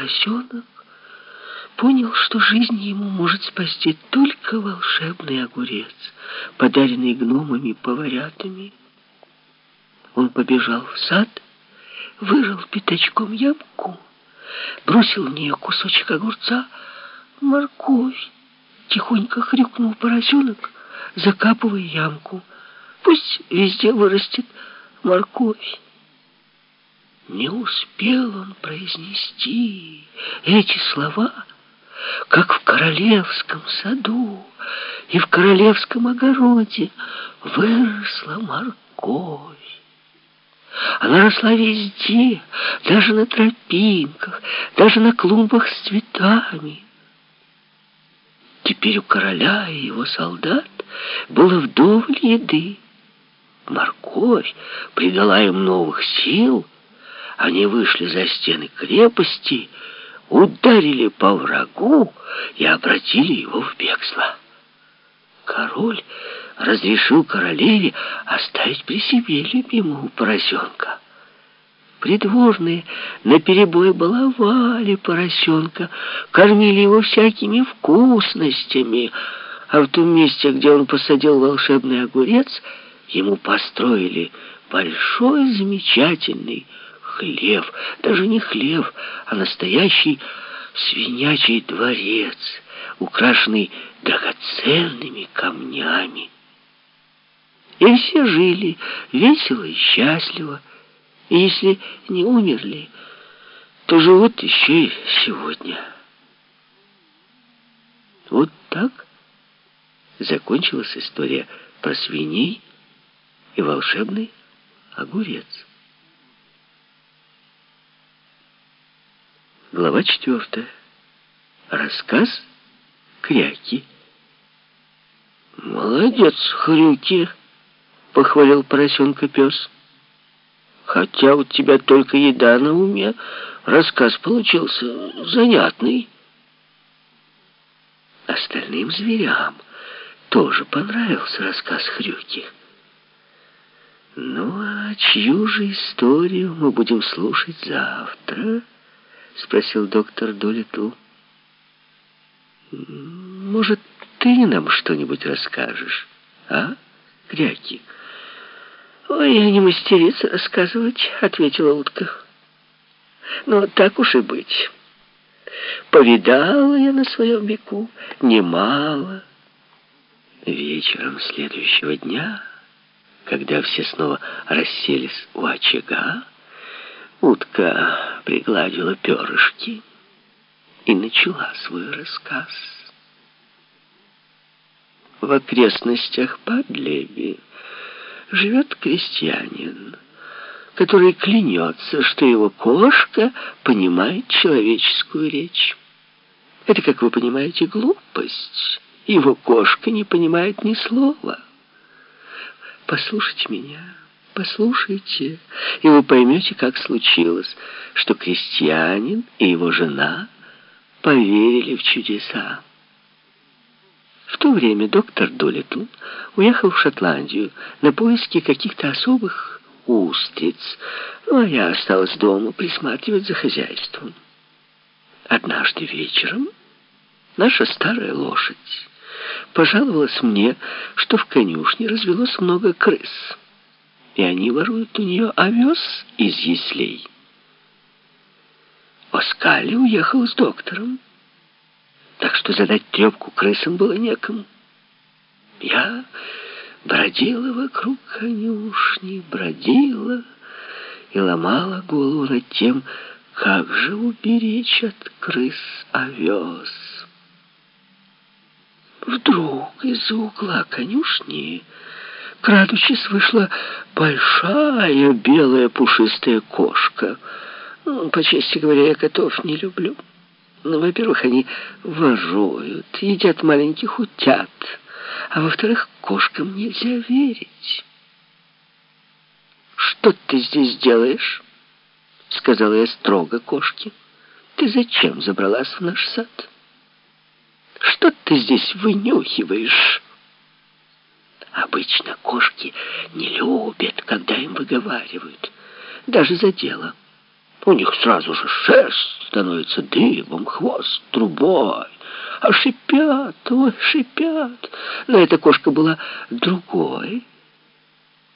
поросенок понял, что жизнь ему может спасти только волшебный огурец, подаренный гномами-поварятами. Он побежал в сад, вырыл пятачком ямку, бросил в нее кусочек огурца, морковь. Тихонько хрюкнул поросенок, закапывая ямку. Пусть везде вырастет морковь. Не успел он произнести эти слова, как в королевском саду и в королевском огороде выросла морковь. Она росла везде, даже на тропинках, даже на клумбах с цветами. Теперь у короля и его солдат было вдоволь еды. Морковь придала им новых сил. Они вышли за стены крепости, ударили по врагу и обратили его в бегство. Король разрешил королеве оставить при себе любимого поросенка. Придворные наперебой баловали поросенка, кормили его всякими вкусностями, а в том месте, где он посадил волшебный огурец, ему построили большой замечательный хлев, даже не хлев, а настоящий свинячий дворец, украшенный драгоценными камнями. И все жили весело и счастливо, и если не умерли, то живут еще и сегодня. Вот так закончилась история про свиней и волшебный огурец. Глава четвертая. Рассказ Кряки. «Молодец, Хрюки!» — похвалил поросенка пес. «Хотя у тебя только еда на уме, рассказ получился занятный». Остальным зверям тоже понравился рассказ Хрюки. «Ну, а чью же историю мы будем слушать завтра?» — спросил доктор Долитл. «Может, ты нам что-нибудь расскажешь, а, Кряки?» «Ой, я не мастерица рассказывать», — ответила утка. «Но так уж и быть. Повидала я на своем веку немало». Вечером следующего дня, когда все снова расселись у очага, Утка пригладила перышки и начала свой рассказ. В окрестностях Падлеби живет крестьянин, который клянется, что его кошка понимает человеческую речь. Это, как вы понимаете, глупость. Его кошка не понимает ни слова. Послушайте меня. Послушайте, и вы поймете, как случилось, что крестьянин и его жена поверили в чудеса. В то время доктор Долитл уехал в Шотландию на поиски каких-то особых устриц, ну, а я осталась дома присматривать за хозяйством. Однажды вечером наша старая лошадь пожаловалась мне, что в конюшне развелось много крыс и они воруют у нее овес из яслей. Оскали уехал с доктором, так что задать трепку крысам было некому. Я бродила вокруг конюшни, бродила и ломала голову над тем, как же уберечь от крыс овес. Вдруг из-за угла конюшни Крадучись, вышла большая белая пушистая кошка. Ну, по чести говоря, я котов не люблю. Ну, во-первых, они воруют, едят маленьких утят. А во-вторых, кошкам нельзя верить. «Что ты здесь делаешь?» — сказала я строго кошке. «Ты зачем забралась в наш сад? Что ты здесь вынюхиваешь?» Обычно кошки не любят, когда им выговаривают, даже за дело. У них сразу же шерсть становится дыбом, хвост трубой. А шипят, ой, шипят. Но эта кошка была другой.